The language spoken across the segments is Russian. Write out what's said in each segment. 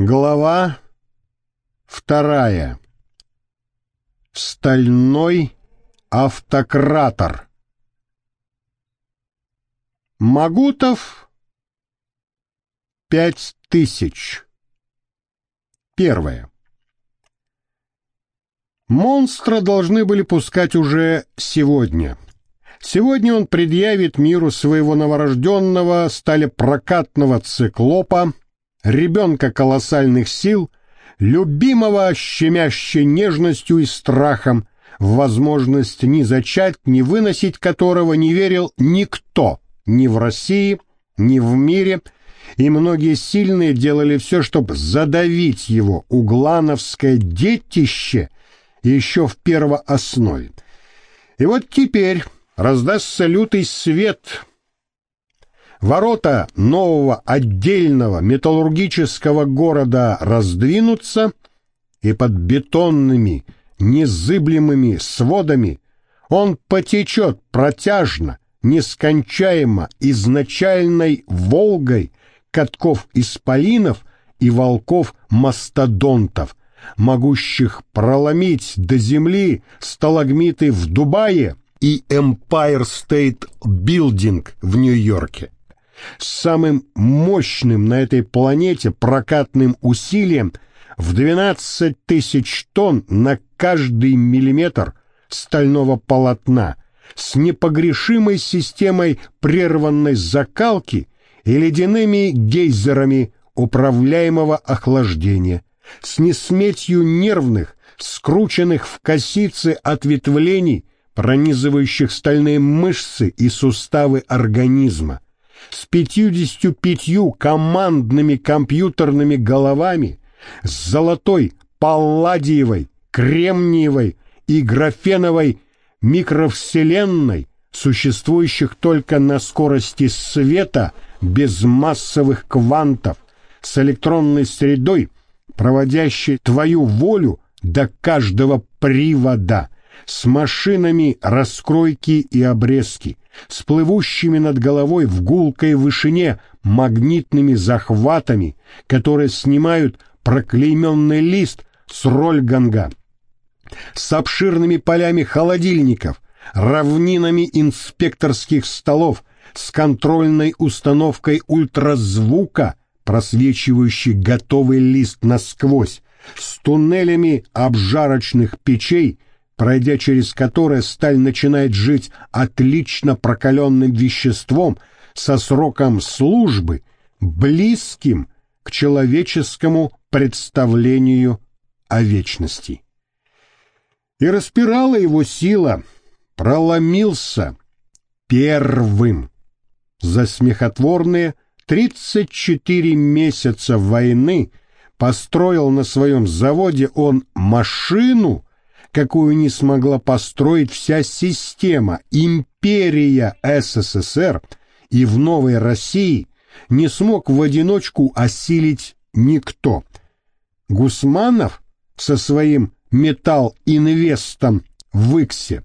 Глава вторая. Стальной автократор. Магутов пять тысяч. Первое. Монстра должны были пускать уже сегодня. Сегодня он предъявит миру своего новорожденного сталепрокатного циклопа, ребенка колоссальных сил, любимого щемящей нежностью и страхом, в возможность ни зачать, ни выносить которого не верил никто, ни в России, ни в мире, и многие сильные делали все, чтобы задавить его углановское детище еще в первооснове. И вот теперь раздастся лютый свет, Ворота нового отдельного металлургического города раздвинутся, и под бетонными, незыблемыми сводами он потечет протяжно, нескончаемо изначальной Волгой катков исполинов и волков-мастодонтов, могущих проломить до земли сталагмиты в Дубае и Empire State Building в Нью-Йорке самым мощным на этой планете прокатным усилием в 12 тысяч тонн на каждый миллиметр стального полотна, с непогрешимой системой прерванной закалки и ледяными гейзерами управляемого охлаждения, с несметью нервных, скрученных в косицы ответвлений, пронизывающих стальные мышцы и суставы организма, с пятьюдесятью пятью командными компьютерными головами, с золотой, палладиевой, кремниевой и графеновой микровселенной, существующих только на скорости света без массовых квантов, с электронной средой, проводящей твою волю до каждого привода, с машинами раскройки и обрезки, с плывущими над головой в гулкой вышине магнитными захватами, которые снимают проклейменный лист с рольганга, с обширными полями холодильников, равнинами инспекторских столов, с контрольной установкой ультразвука, просвечивающей готовый лист насквозь, с туннелями обжарочных печей, пройдя через которое сталь начинает жить отлично прокаленным веществом со сроком службы, близким к человеческому представлению о вечности. И распирала его сила, проломился первым. За смехотворные 34 месяца войны построил на своем заводе он машину, какую не смогла построить вся система, империя СССР и в новой России не смог в одиночку осилить никто. Гусманов со своим металл-инвестом в Иксе,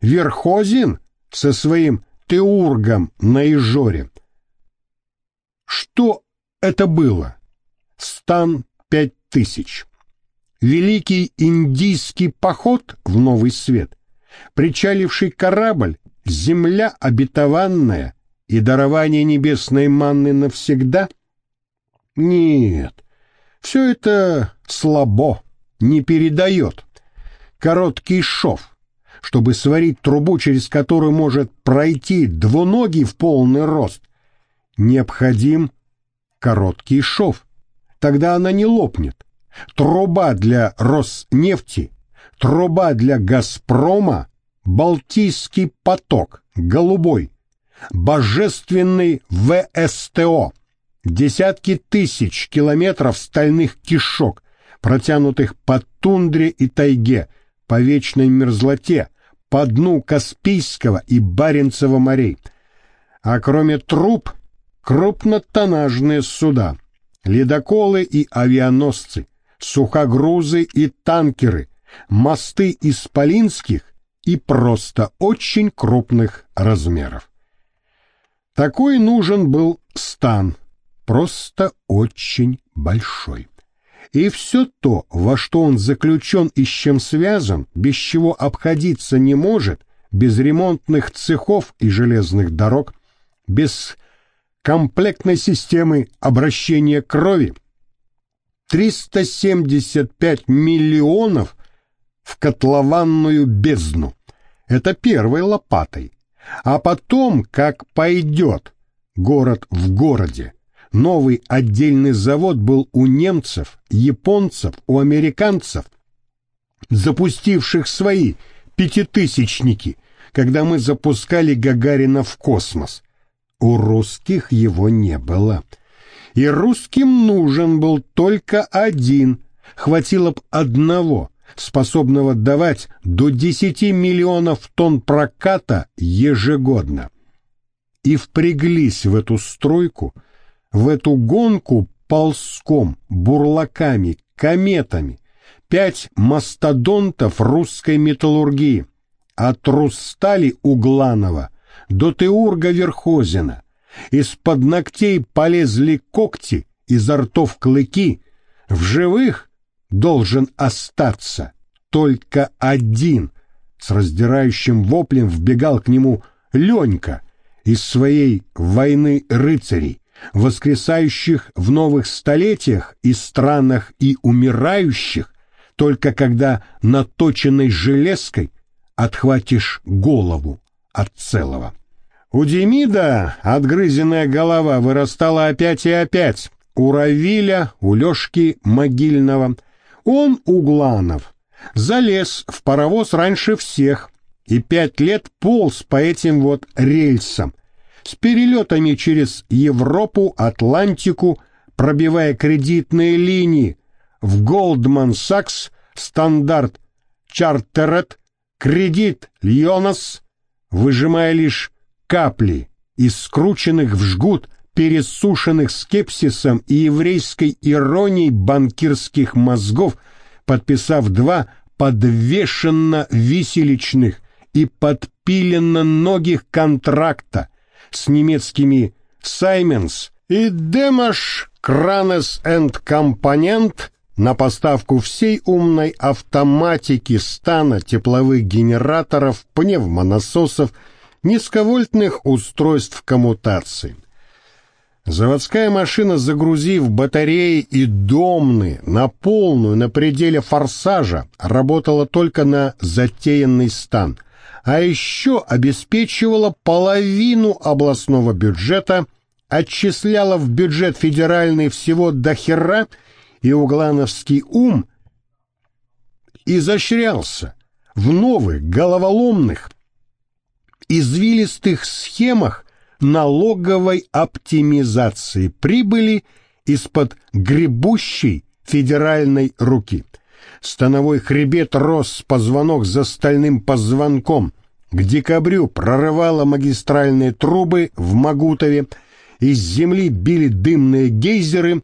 Верхозин со своим Теургом на Ижоре. Что это было? Стан пять тысяч. Великий индийский поход в новый свет, причаливший корабль, земля обетованная и дарование небесной манны навсегда? Нет, все это слабо, не передает. Короткий шов, чтобы сварить трубу, через которую может пройти двуногий в полный рост, необходим короткий шов. Тогда она не лопнет труба для Роснефти, труба для Газпрома, Балтийский поток, голубой, божественный ВСТО, десятки тысяч километров стальных кишок, протянутых по тундре и тайге, по вечной мерзлоте, по дну Каспийского и Баренцева морей. А кроме труб, крупнотоннажные суда, ледоколы и авианосцы, сухогрузы и танкеры, мосты исполинских и просто очень крупных размеров. Такой нужен был стан, просто очень большой. И все то, во что он заключен и с чем связан, без чего обходиться не может, без ремонтных цехов и железных дорог, без комплектной системы обращения крови, 375 миллионов в котлованную бездну. Это первой лопатой. А потом, как пойдет, город в городе. Новый отдельный завод был у немцев, японцев, у американцев, запустивших свои пятитысячники, когда мы запускали Гагарина в космос. У русских его не было. И русским нужен был только один, хватило б одного, способного давать до 10 миллионов тонн проката ежегодно. И впряглись в эту стройку, в эту гонку ползком, бурлаками, кометами, пять мастодонтов русской металлургии, от Рустали Угланова до Теурга Верхозина. Из-под ногтей полезли когти, изо ртов клыки. В живых должен остаться только один. С раздирающим воплем вбегал к нему Ленька из своей «Войны рыцарей», воскресающих в новых столетиях и странах и умирающих, только когда наточенной железкой отхватишь голову от целого. У Демида отгрызенная голова вырастала опять и опять, у Равиля, у Лешки Могильного — он, Угланов, залез в паровоз раньше всех и пять лет полз по этим вот рельсам, с перелетами через Европу, Атлантику, пробивая кредитные линии. В Goldman Sachs, Стандарт, Чартерет, Кредит, Льонас, выжимая лишь капли из скрученных в жгут пересушенных скепсисом и еврейской иронией банкирских мозгов, подписав два подвешенно-виселичных и подпиленно-ногих контракта с немецкими «Сайменс» и «Демаш Кранес энд Компонент» на поставку всей умной автоматики стана тепловых генераторов, пневмонасосов, низковольтных устройств коммутации. Заводская машина, загрузив батареи и домны на полную, на пределе форсажа, работала только на затеянный стан, а еще обеспечивала половину областного бюджета, отчисляла в бюджет федеральный всего до хера, и углановский ум изощрялся в новых головоломных, извилистых схемах, налоговой оптимизации прибыли из-под гребущей федеральной руки. Становой хребет рос позвонок за стальным позвонком. К декабрю прорывало магистральные трубы в Магутове, из земли били дымные гейзеры,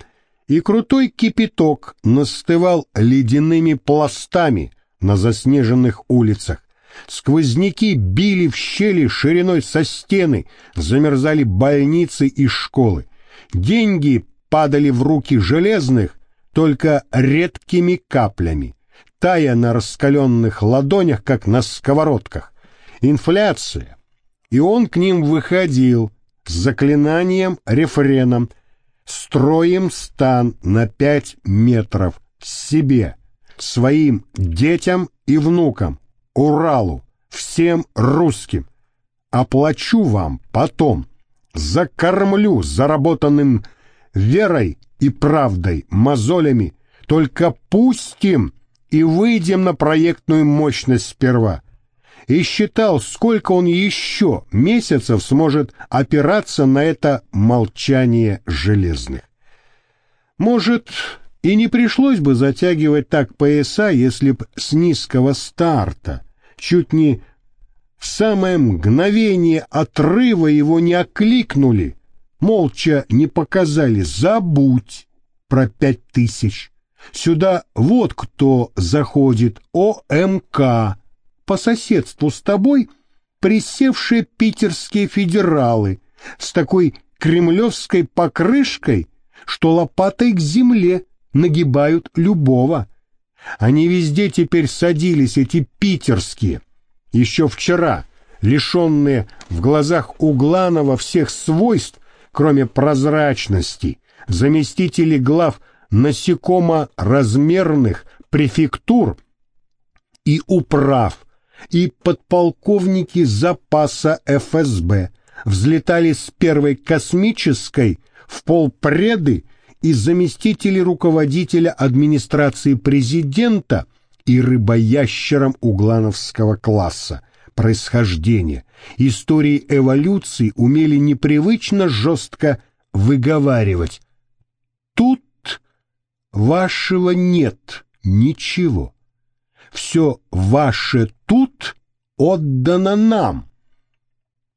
и крутой кипяток настывал ледяными пластами на заснеженных улицах. Сквозняки били в щели шириной со стены, замерзали больницы и школы. Деньги падали в руки железных только редкими каплями, тая на раскаленных ладонях, как на сковородках. Инфляция. И он к ним выходил с заклинанием, рефреном «Строим стан на пять метров себе, своим детям и внукам, Уралу, всем русским. Оплачу вам потом, закормлю заработанным верой и правдой, мозолями, только пустим и выйдем на проектную мощность сперва. И считал, сколько он еще месяцев сможет опираться на это молчание железных. Может, и не пришлось бы затягивать так пояса, если б с низкого старта, чуть не в самое мгновение отрыва его не окликнули, молча не показали. «забудь» про пять тысяч. Сюда вот кто заходит, ОМК, по соседству с тобой присевшие питерские федералы с такой кремлевской покрышкой, что лопатой к земле нагибают любого. Они везде теперь садились, эти питерские. Еще вчера, лишенные в глазах Угланова всех свойств, кроме прозрачности, заместители глав насекомо-размерных префектур и управ, и подполковники запаса ФСБ взлетали с первой космической в полпреды и заместители руководителя администрации президента и рыбоящером углановского класса происхождения, истории эволюции умели непривычно жестко выговаривать. Тут вашего нет ничего. Все ваше тут отдано нам.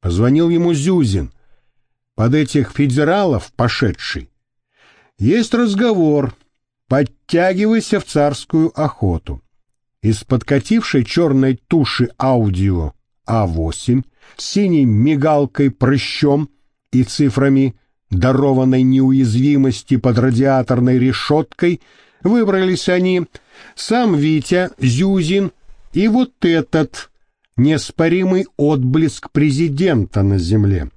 Позвонил ему Зюзин, под этих федералов пошедший. Есть разговор, подтягивайся в царскую охоту. Из подкатившей черной туши аудио А8 с синей мигалкой прыщом и цифрами дарованной неуязвимости под радиаторной решеткой выбрались они, сам Витя, Зюзин и вот этот неоспоримый отблеск президента на земле.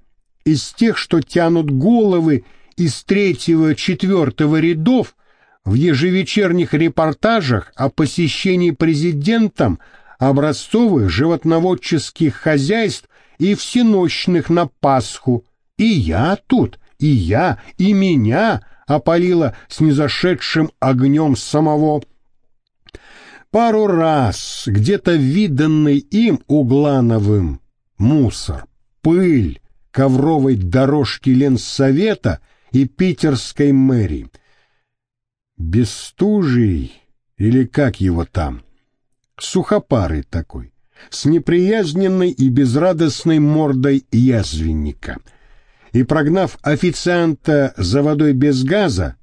Из тех, что тянут головы из третьего-четвертого рядов в ежевечерних репортажах о посещении президентом образцовых животноводческих хозяйств и всенощных на Пасху. И я тут, и я, и меня опалило незашедшим огнем самого. Пару раз где-то виданный им Углановым мусор, пыль, ковровой дорожки Ленсовета и питерской мэрии. Бестужий, или как его там, сухопарый такой, с неприязненной и безрадостной мордой язвенника — и, прогнав официанта за водой без газа,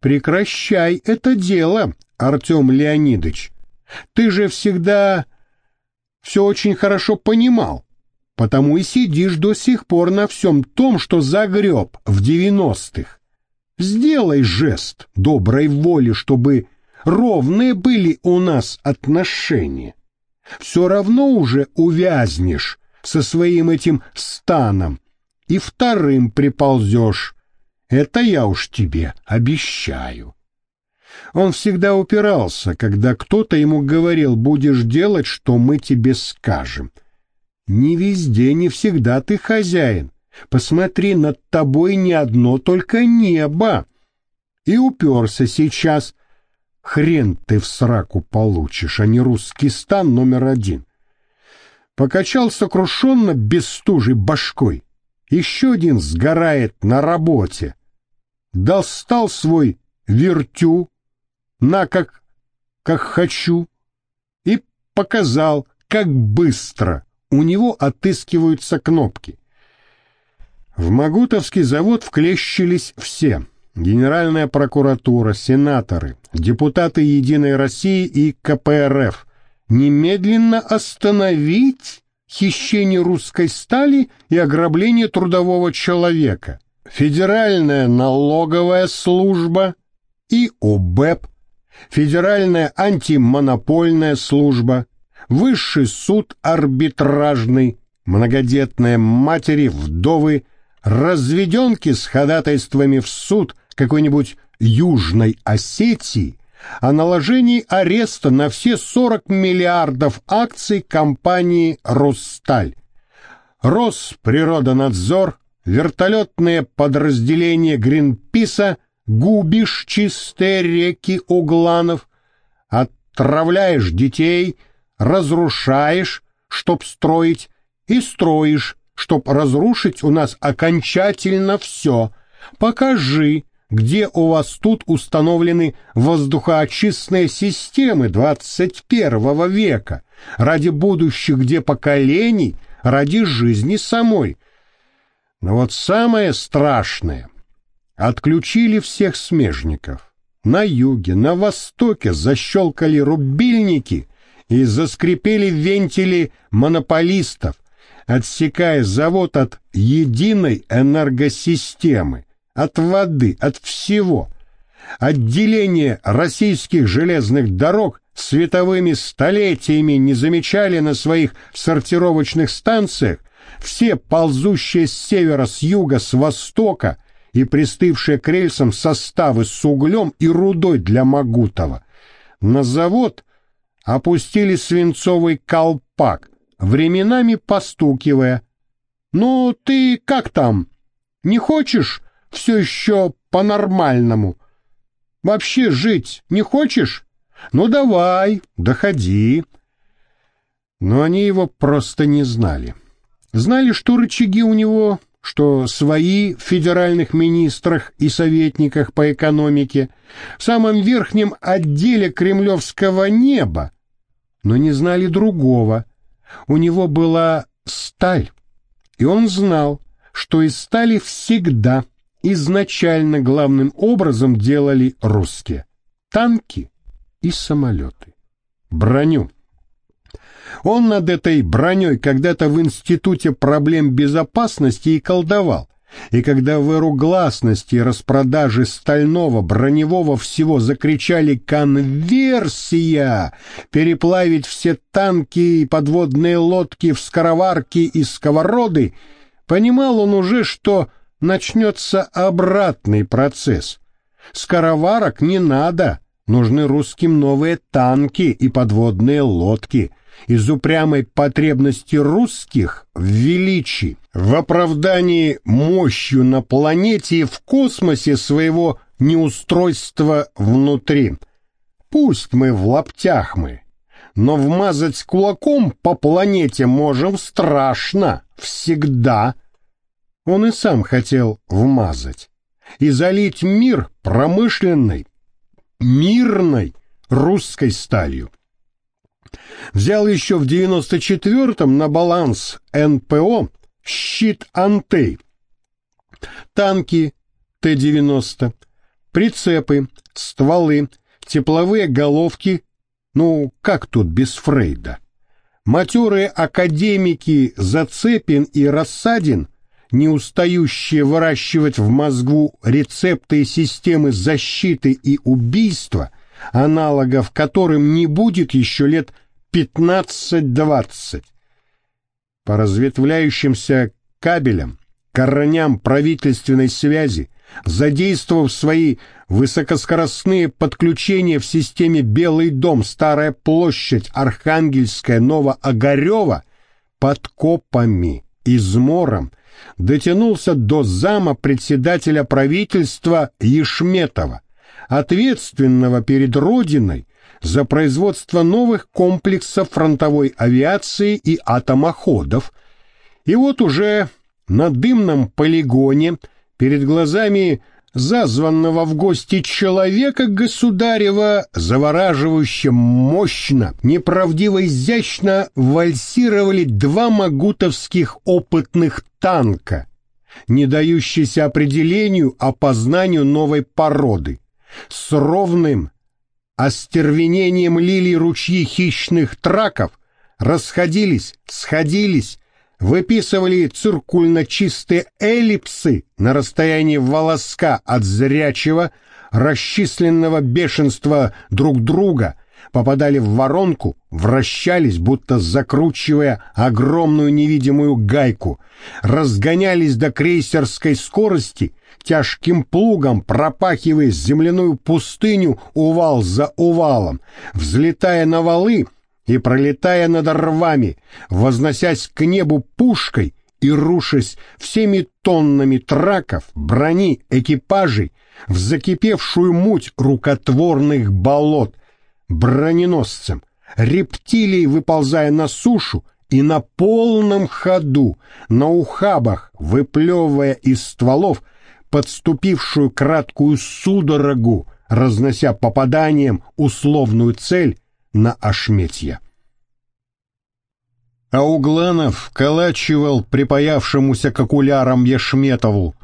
«Прекращай это дело, Артем Леонидович. Ты же всегда все очень хорошо понимал, потому и сидишь до сих пор на всем том, что загреб в девяностых. Сделай жест доброй воли, чтобы ровные были у нас отношения. Все равно уже увязнешь со своим этим станом, и вторым приползешь. Это я уж тебе обещаю. Он всегда упирался, когда кто-то ему говорил, будешь делать, что мы тебе скажем. Не везде, не всегда ты хозяин. Посмотри, над тобой не одно только небо. И уперся сейчас. Хрен ты в сраку получишь, а не русский стан номер один. Покачал сокрушенно бесстужей башкой. Еще один сгорает на работе. Достал свой вертю, на как, как хочу, и показал, как быстро у него отыскиваются кнопки. В Магутовский завод вклещились все — Генеральная прокуратура, сенаторы, депутаты Единой России и КПРФ. Немедленно остановить хищение русской стали и ограбление трудового человека, Федеральная налоговая служба и ОБЭП, Федеральная антимонопольная служба, Высший суд арбитражный, многодетные матери, вдовы, разведенки с ходатайствами в суд какой-нибудь Южной Осетии о наложении ареста на все 40 миллиардов акций компании «Россталь». Росприродонадзор, вертолетные подразделения Гринписа, губишь чистые реки Угланов, отравляешь детей, разрушаешь, чтоб строить, и строишь, чтоб разрушить у нас окончательно все. Покажи, где у вас тут установлены воздухоочистные системы 21 века, ради будущих где поколений, ради жизни самой. Но вот самое страшное — отключили всех смежников. На юге, на востоке защелкали рубильники и заскрипели вентили монополистов, отсекая завод от единой энергосистемы от воды, от всего. отделение российских железных дорог световыми столетиями не замечали на своих сортировочных станциях, все ползущие с севера, с юга, с востока и пристывшие к рельсам составы с углем и рудой для Магутова. На завод опустили свинцовый колпак, временами постукивая. «Ну, ты как там? Не хочешь все еще по-нормальному? Вообще жить не хочешь? Ну, давай, доходи». Но они его просто не знали. Знали, что рычаги у него, что свои в федеральных министрах и советниках по экономике, в самом верхнем отделе кремлевского неба, но не знали другого. У него была сталь, и он знал, что из стали всегда изначально главным образом делали русские танки и самолеты, броню. Он над этой броней когда-то в Институте проблем безопасности и колдовал, и когда в эру гласности и распродажи стального броневого всего закричали «Конверсия!» переплавить все танки и подводные лодки в скороварки и сковороды, понимал он уже, что начнется обратный процесс. Скороварок не надо, нужны русским новые танки и подводные лодки — из упрямой потребности русских в величии, в оправдании мощью на планете и в космосе своего неустройства внутри. Пусть мы в лаптях мы, но вмазать кулаком по планете можем страшно, всегда. Он и сам хотел вмазать и залить мир промышленной, мирной русской сталью. Взял еще в 94-м на баланс НПО щит «Антей», танки Т-90, прицепы, стволы, тепловые головки, ну, как тут без Фрейда? Матерые академики Зацепин и Рассадин, не устающие выращивать в мозгу рецепты и системы защиты и убийства, аналогов которым не будет еще лет 15-20. По разветвляющимся кабелям, корням правительственной связи, задействовав свои высокоскоростные подключения в системе Белый дом, Старая площадь, Архангельская, Новоогарева, под копами, измором, дотянулся до зама председателя правительства Ешметова, ответственного перед Родиной за производство новых комплексов фронтовой авиации и атомоходов. И вот уже на дымном полигоне перед глазами зазванного в гости человека государева завораживающе мощно, неправдиво изящно вальсировали два магутовских опытных танка, не дающиеся определению, опознанию новой породы с ровным остервенением лилий ручьи хищных траков расходились, сходились, выписывали циркульно чистые эллипсы на расстоянии волоска от зрячего, расчисленного бешенства друг друга, попадали в воронку, вращались, будто закручивая огромную невидимую гайку, разгонялись до крейсерской скорости тяжким плугом пропахивая земляную пустыню увал за увалом, взлетая на валы и пролетая над рвами, возносясь к небу пушкой и рушась всеми тоннами траков, брони, экипажей в закипевшую муть рукотворных болот, броненосцем, рептилий выползая на сушу и на полном ходу, на ухабах, выплевывая из стволов подступившую краткую судорогу, разнося попаданием условную цель на ошметье. А Угланов калачивал припаявшемуся к окулярам Ешметову.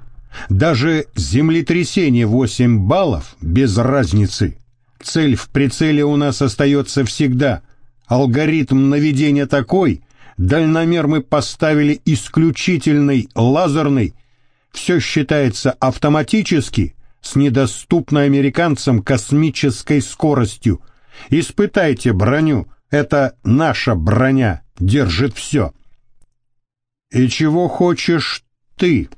Даже землетрясение 8 баллов без разницы. Цель в прицеле у нас остается всегда. Алгоритм наведения такой, дальномер мы поставили исключительный лазерный все считается автоматически, с недоступной американцам космической скоростью. Испытайте броню, это наша броня, держит все. И чего хочешь ты?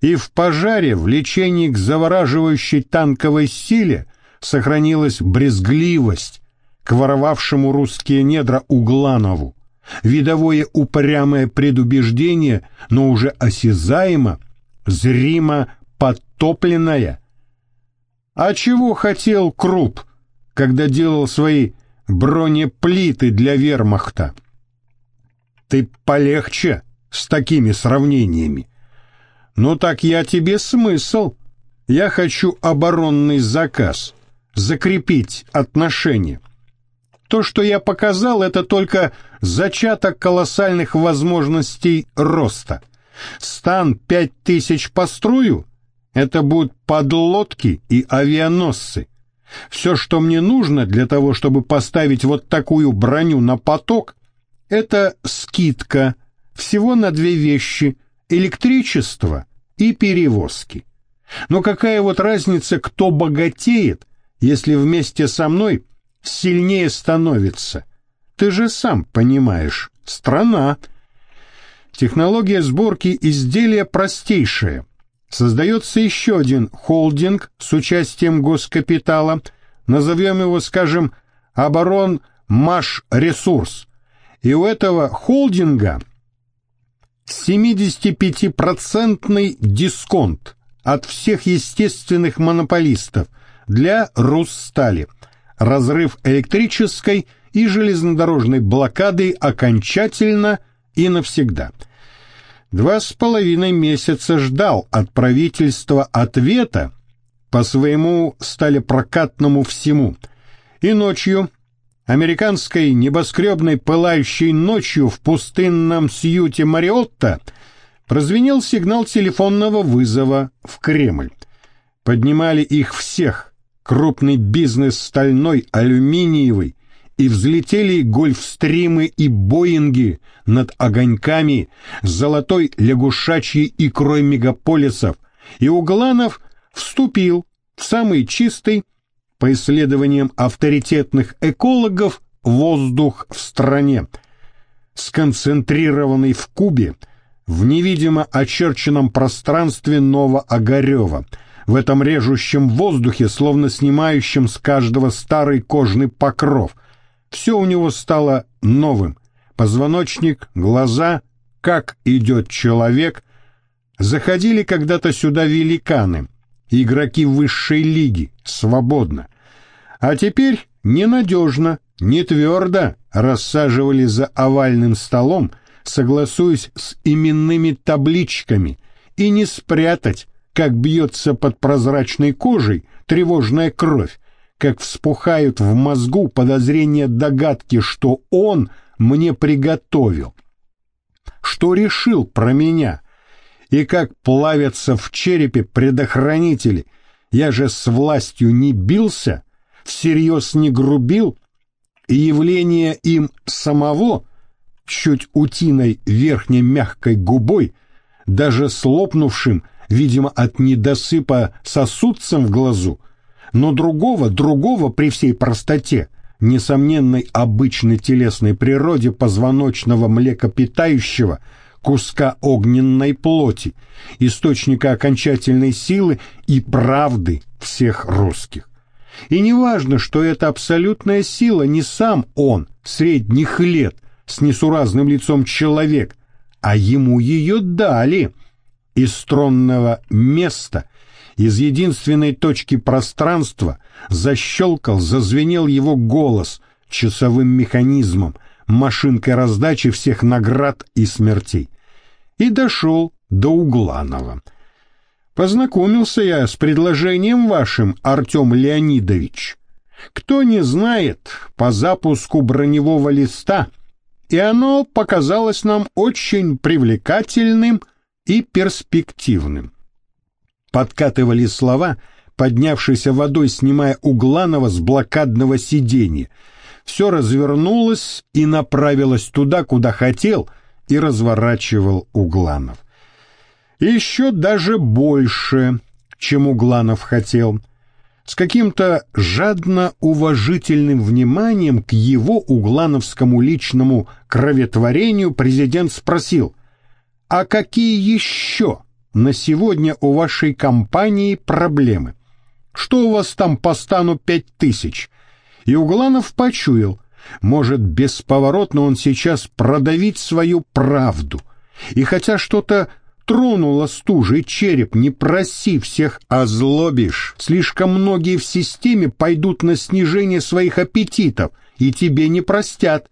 И в пожаре, в лечении к завораживающей танковой силе сохранилась брезгливость к воровавшему русские недра Угланову, видовое упрямое предубеждение, но уже осязаемо, зримо подтопленное. А чего хотел Круп, когда делал свои бронеплиты для вермахта? Ты полегче с такими сравнениями. Ну так я тебе смысл. Я хочу оборонный заказ, закрепить отношения. То, что я показал, это только зачаток колоссальных возможностей роста. Стан пять тысяч построю — это будут подлодки и авианосцы. Все, что мне нужно для того, чтобы поставить вот такую броню на поток, это скидка всего на две вещи — электричество и перевозки. Но какая вот разница, кто богатеет, если вместе со мной сильнее становится? Ты же сам понимаешь, страна. Технология сборки изделия простейшая. Создается еще один холдинг с участием госкапитала, назовем его, скажем, «Оборон Маш Ресурс», и у этого холдинга 75% дисконт от всех естественных монополистов для Руссстали. Разрыв электрической и железнодорожной блокады окончательно и навсегда. Два с половиной месяца ждал от правительства ответа по своему сталепрокатному всему. И ночью американской небоскребной пылающей ночью в пустынном сьюте Мариотта прозвенел сигнал телефонного вызова в Кремль. Поднимали их всех, крупный бизнес стальной, алюминиевый, и взлетели гольфстримы и боинги над огоньками золотой лягушачьей икрой мегаполисов, и Угланов вступил в самый чистый по исследованиям авторитетных экологов, воздух в стране, сконцентрированный в Кубе, в невидимо очерченном пространстве Новоогарева, в этом режущем воздухе, словно снимающем с каждого старый кожный покров. Все у него стало новым. Позвоночник, глаза, как идет человек. Заходили когда-то сюда великаны, игроки высшей лиги, свободно. А теперь ненадежно, не твердо рассаживали за овальным столом, согласуясь с именными табличками, и не спрятать, как бьется под прозрачной кожей тревожная кровь, как вспухают в мозгу подозрения догадки, что он мне приготовил, что решил про меня, и как плавятся в черепе предохранители. Я же с властью не бился, всерьез не грубил, и явление им самого, чуть утиной верхней мягкой губой, даже слопнувшим, видимо, от недосыпа сосудцем в глазу, но другого, другого при всей простоте, несомненной обычной телесной природе позвоночного млекопитающего – куска огненной плоти, источника окончательной силы и правды всех русских. И не важно, что эта абсолютная сила не сам он, средних лет, с несуразным лицом человек, а ему ее дали из тронного места, из единственной точки пространства защелкал, зазвенел его голос часовым механизмом, машинкой раздачи всех наград и смертей и дошел до Угланова. Познакомился я с предложением вашим, Артем Леонидович. Кто не знает, по запуску броневого листа, и оно показалось нам очень привлекательным и перспективным. Подкатывали слова, поднявшейся водой, снимая Угланова с блокадного сиденья. Все развернулось и направилось туда, куда хотел — и разворачивал Угланов. Еще даже больше чем Угланов хотел. С каким-то жадно-уважительным вниманием к его углановскому личному кроветворению президент спросил, «А какие еще на сегодня у вашей компании проблемы? Что у вас там по стану пять тысяч?» И Угланов почуял, может, бесповоротно он сейчас продавить свою правду. И хотя что-то тронуло стужей череп, не проси всех озлобишь. Слишком многие в системе пойдут на снижение своих аппетитов, и тебе не простят.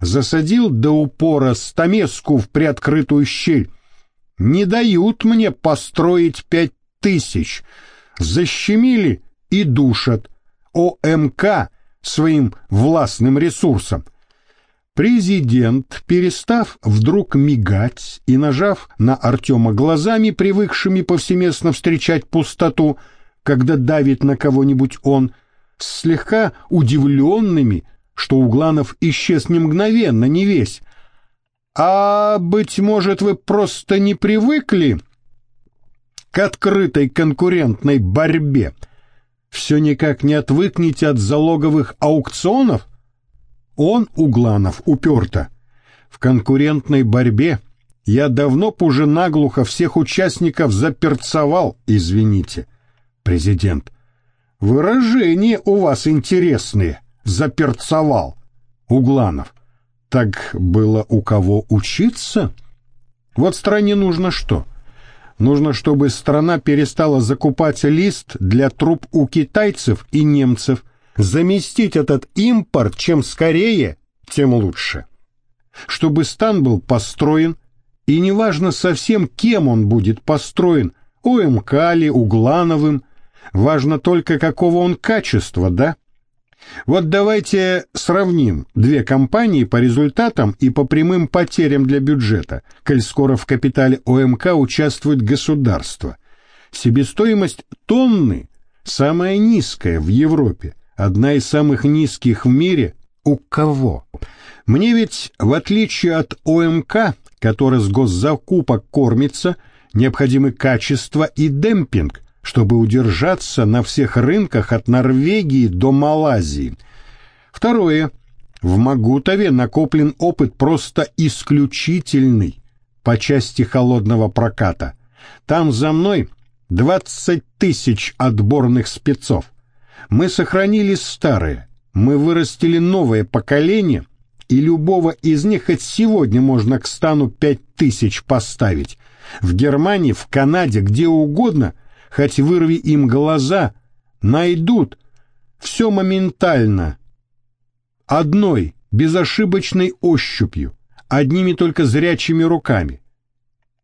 Засадил до упора стамеску в приоткрытую щель. Не дают мне построить пять тысяч. Защемили и душат. ОМК своим властным ресурсом. Президент, перестав вдруг мигать и нажав на Артема глазами, привыкшими повсеместно встречать пустоту, когда давит на кого-нибудь он, слегка удивленными, что Угланов исчез не мгновенно, не весь. «А, быть может, вы просто не привыкли к открытой конкурентной борьбе?» все никак не отвыкнете от залоговых аукционов? Он, Угланов, уперто. В конкурентной борьбе я давно б уже наглухо всех участников заперцовал, извините. Президент. Выражения у вас интересные. Заперцовал. Угланов. Так было у кого учиться? Вот стране нужно что? — Нужно, чтобы страна перестала закупать лист для труб у китайцев и немцев. Заместить этот импорт чем скорее, тем лучше. Чтобы стан был построен, и неважно совсем кем он будет построен, ОМК ли, Углановым, важно только какого он качества, да? Вот давайте сравним две компании по результатам и по прямым потерям для бюджета, коль скоро в капитале ОМК участвует государство. Себестоимость тонны самая низкая в Европе, одна из самых низких в мире. У кого? Мне ведь, в отличие от ОМК, который с госзакупок кормится, необходимы качество и демпинг, чтобы удержаться на всех рынках от Норвегии до Малайзии. Второе. В Магутове накоплен опыт просто исключительный по части холодного проката. Там за мной 20 тысяч отборных спецов. Мы сохранили старые, мы вырастили новое поколение, и любого из них хоть сегодня можно к стану пять тысяч поставить. В Германии, в Канаде, где угодно – хоть вырви им глаза, найдут все моментально, одной безошибочной ощупью, одними только зрячими руками.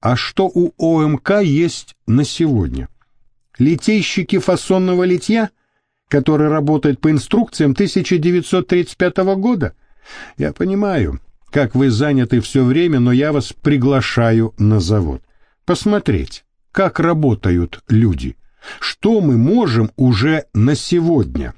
А что у ОМК есть на сегодня? Литейщики фасонного литья, который работает по инструкциям 1935 года? Я понимаю, как вы заняты все время, но я вас приглашаю на завод. Посмотреть как работают люди, что мы можем уже на сегодня.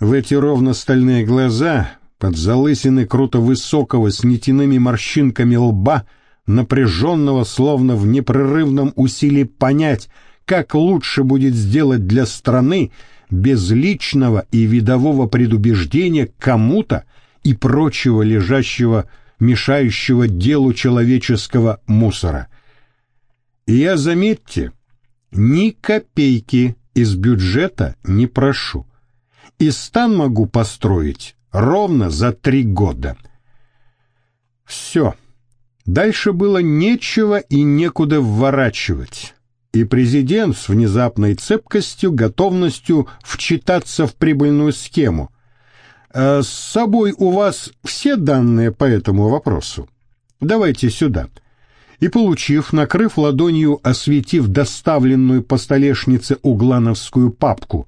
В эти ровно стальные глаза, под залысины круто высокого с нитяными морщинками лба, напряженного словно в непрерывном усилии понять, как лучше будет сделать для страны без личного и видового предубеждения кому-то и прочего лежащего, мешающего делу человеческого мусора. Я, заметьте, ни копейки из бюджета не прошу. И стан могу построить ровно за три года. Все. Дальше было нечего и некуда вворачивать. И президент с внезапной цепкостью, готовностью вчитаться в прибыльную схему. А с собой у вас все данные по этому вопросу? Давайте сюда и, получив, накрыв ладонью, осветив доставленную по столешнице углановскую папку,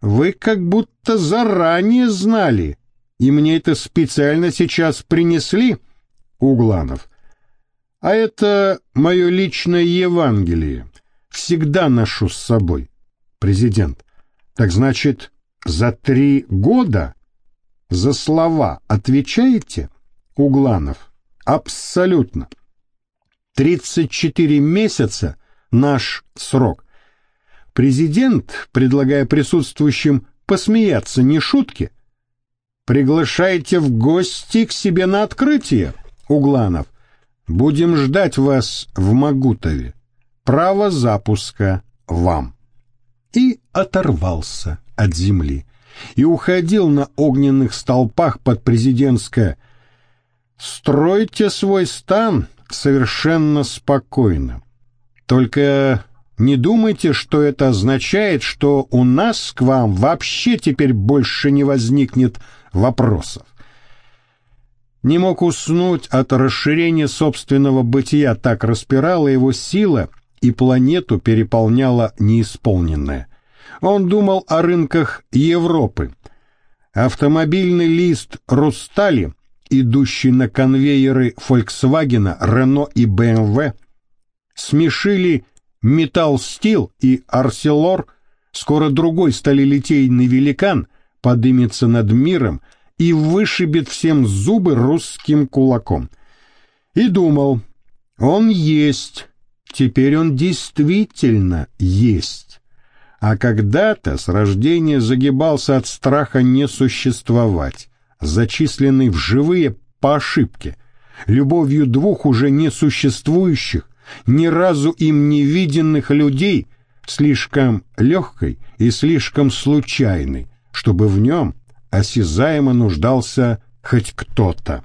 «Вы как будто заранее знали, и мне это специально сейчас принесли?» Угланов. «А это мое личное Евангелие. Всегда ношу с собой». Президент. «Так значит, за три года?» «За слова отвечаете?» Угланов. «Абсолютно». 34 месяца наш срок. Президент, предлагая присутствующим посмеяться не шутки, приглашайте в гости к себе на открытие, Угланов. Будем ждать вас в Магутове. Право запуска вам. И оторвался от земли и уходил на огненных столпах под президентское «Стройте свой стан совершенно спокойно. Только не думайте, что это означает, что у нас к вам вообще теперь больше не возникнет вопросов. Не мог уснуть от расширения собственного бытия, так распирала его сила, и планету переполняла неисполненное. Он думал о рынках Европы. Автомобильный лист Рустали, идущий на конвейеры Volkswagen, Renault и BMW, смешили Металл Стил и Арселор, скоро другой сталелитейный великан подымется над миром и вышибет всем зубы русским кулаком. И думал, он есть, теперь он действительно есть. А когда-то с рождения загибался от страха не существовать, зачисленный в живые по ошибке, любовью двух уже несуществующих, ни разу им не виденных людей, слишком легкой и слишком случайной, чтобы в нем осязаемо нуждался хоть кто-то.